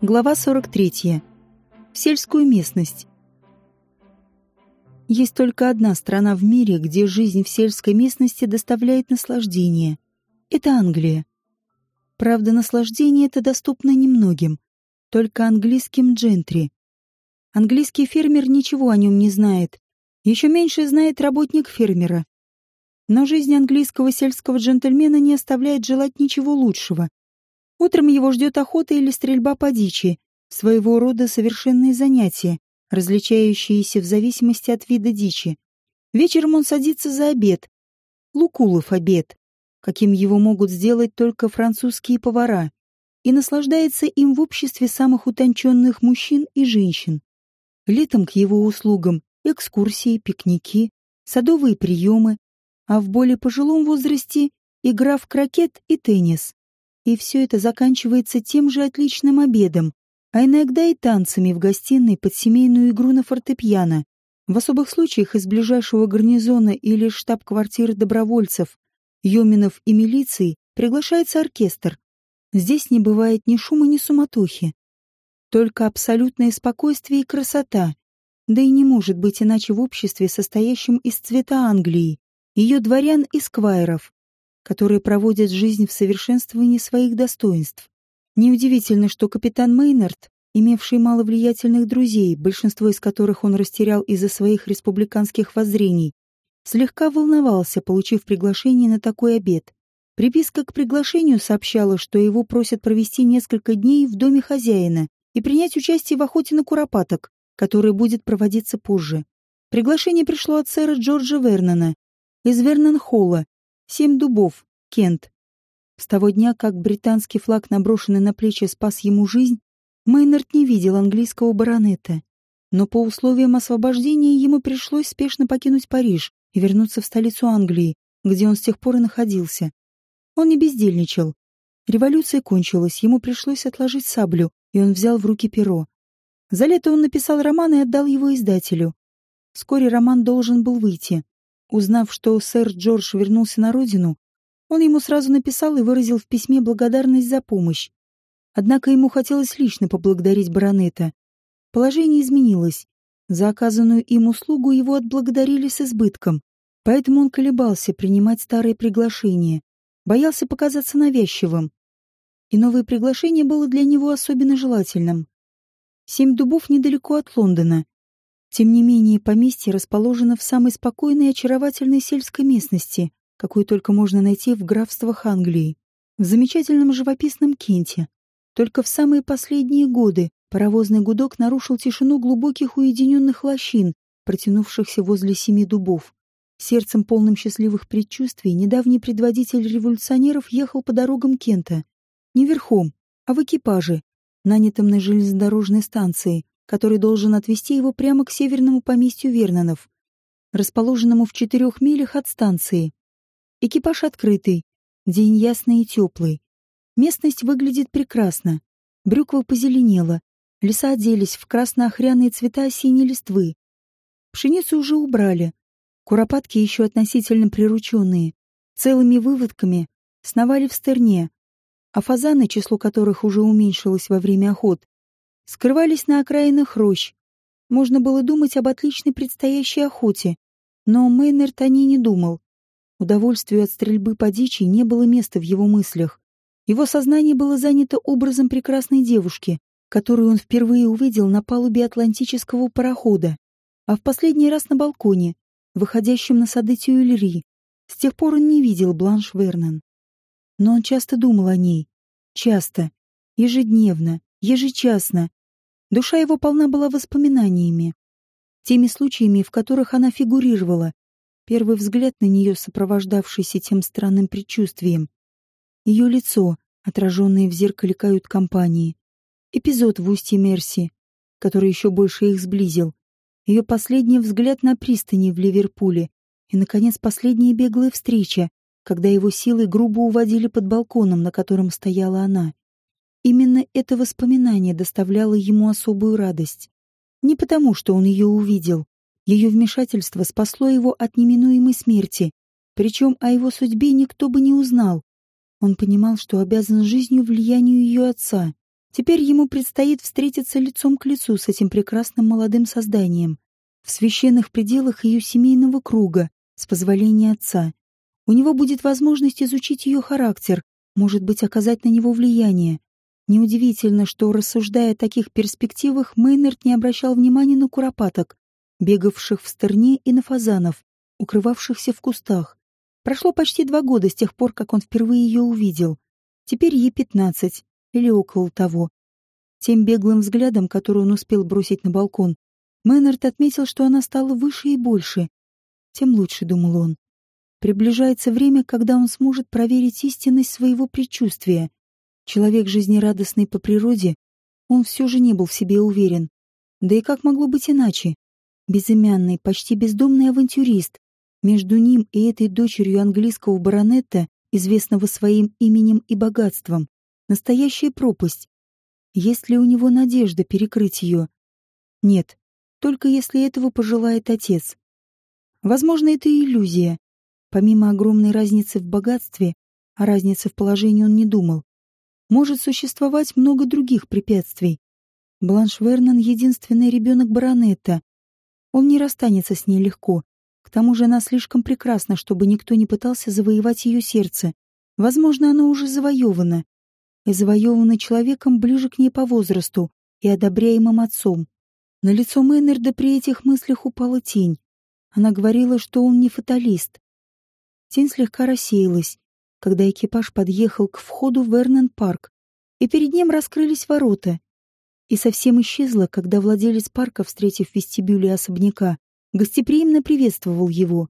Глава 43. В сельскую местность. Есть только одна страна в мире, где жизнь в сельской местности доставляет наслаждение. Это Англия. Правда, наслаждение это доступно немногим, только английским джентри. Английский фермер ничего о нем не знает. Еще меньше знает работник фермера. Но жизнь английского сельского джентльмена не оставляет желать ничего лучшего. Утром его ждет охота или стрельба по дичи, своего рода совершенные занятия, различающиеся в зависимости от вида дичи. Вечером он садится за обед. Лукулов обед, каким его могут сделать только французские повара, и наслаждается им в обществе самых утонченных мужчин и женщин. Летом к его услугам экскурсии, пикники, садовые приемы, а в более пожилом возрасте игра в крокет и теннис. И все это заканчивается тем же отличным обедом, а иногда и танцами в гостиной под семейную игру на фортепиано. В особых случаях из ближайшего гарнизона или штаб-квартиры добровольцев, юминов и милиции приглашается оркестр. Здесь не бывает ни шума, ни суматохи. Только абсолютное спокойствие и красота. Да и не может быть иначе в обществе, состоящем из цвета Англии, ее дворян и сквайров, которые проводят жизнь в совершенствовании своих достоинств. Неудивительно, что капитан Мейнард, имевший мало влиятельных друзей, большинство из которых он растерял из-за своих республиканских воззрений, слегка волновался, получив приглашение на такой обед. Приписка к приглашению сообщала, что его просят провести несколько дней в доме хозяина и принять участие в охоте на куропаток, которая будет проводиться позже. Приглашение пришло от сэра Джорджа Вернона из Вернон-Холла, «Семь дубов», Кент. С того дня, как британский флаг, наброшенный на плечи, спас ему жизнь, Мейнард не видел английского баронета. Но по условиям освобождения ему пришлось спешно покинуть Париж и вернуться в столицу Англии, где он с тех пор и находился. Он не бездельничал. Революция кончилась, ему пришлось отложить саблю, и он взял в руки перо. За лето он написал роман и отдал его издателю. Вскоре роман должен был выйти. Узнав, что сэр Джордж вернулся на родину, он ему сразу написал и выразил в письме благодарность за помощь. Однако ему хотелось лично поблагодарить баронета. Положение изменилось. За оказанную им услугу его отблагодарили с избытком, поэтому он колебался принимать старые приглашения, боялся показаться навязчивым. И новое приглашение было для него особенно желательным. Семь дубов недалеко от Лондона. Тем не менее, поместье расположено в самой спокойной и очаровательной сельской местности, какую только можно найти в графствах Англии, в замечательном живописном Кенте. Только в самые последние годы паровозный гудок нарушил тишину глубоких уединенных лощин, протянувшихся возле семи дубов. Сердцем полным счастливых предчувствий недавний предводитель революционеров ехал по дорогам Кента. Не верхом, а в экипаже, нанятом на железнодорожной станции, который должен отвезти его прямо к северному поместью Вернонов, расположенному в четырех милях от станции. Экипаж открытый, день ясный и теплый. Местность выглядит прекрасно. Брюква позеленела, леса оделись в красно-охряные цвета осенней листвы. Пшеницу уже убрали. Куропатки еще относительно прирученные, целыми выводками сновали в стерне, а фазаны, число которых уже уменьшилось во время охот, скрывались на окраинах рощ. Можно было думать об отличной предстоящей охоте, но Мейнерт о ней не думал. Удовольствию от стрельбы по дичи не было места в его мыслях. Его сознание было занято образом прекрасной девушки, которую он впервые увидел на палубе атлантического парохода, а в последний раз на балконе, выходящем на сады Тюильри. С тех пор он не видел Бланш Вернон. Но он часто думал о ней. Часто. Ежедневно. Ежечасно. Душа его полна была воспоминаниями. Теми случаями, в которых она фигурировала. Первый взгляд на нее, сопровождавшийся тем странным предчувствием. Ее лицо, отраженное в зеркале кают-компании. Эпизод в устье Мерси, который еще больше их сблизил. Ее последний взгляд на пристани в Ливерпуле. И, наконец, последняя беглая встреча, когда его силы грубо уводили под балконом, на котором стояла она. Именно это воспоминание доставляло ему особую радость. Не потому, что он ее увидел. Ее вмешательство спасло его от неминуемой смерти. Причем о его судьбе никто бы не узнал. Он понимал, что обязан жизнью влиянию ее отца. Теперь ему предстоит встретиться лицом к лицу с этим прекрасным молодым созданием в священных пределах ее семейного круга, с позволения отца. У него будет возможность изучить ее характер, может быть, оказать на него влияние. Неудивительно, что, рассуждая о таких перспективах, Мейнард не обращал внимания на куропаток, бегавших в стерне и на фазанов, укрывавшихся в кустах. Прошло почти два года с тех пор, как он впервые ее увидел. Теперь ей пятнадцать, или около того. Тем беглым взглядом, который он успел бросить на балкон, Мэннард отметил, что она стала выше и больше. Тем лучше, думал он. Приближается время, когда он сможет проверить истинность своего предчувствия. Человек жизнерадостный по природе, он все же не был в себе уверен. Да и как могло быть иначе? Безымянный, почти бездомный авантюрист. Между ним и этой дочерью английского баронета, известного своим именем и богатством, настоящая пропасть. Есть ли у него надежда перекрыть ее? Нет, только если этого пожелает отец. Возможно, это иллюзия. Помимо огромной разницы в богатстве, о разнице в положении он не думал, может существовать много других препятствий. Бланш Вернон — единственный ребенок баронета. Он не расстанется с ней легко. К тому же она слишком прекрасна, чтобы никто не пытался завоевать ее сердце. Возможно, оно уже завоевано. И завоевано человеком ближе к ней по возрасту и одобряемым отцом. На лицо Мейнерда при этих мыслях упала тень. Она говорила, что он не фаталист. Тень слегка рассеялась, когда экипаж подъехал к входу в Вернон-парк, и перед ним раскрылись ворота. И совсем исчезла, когда владелец парка, встретив в вестибюле особняка, гостеприимно приветствовал его.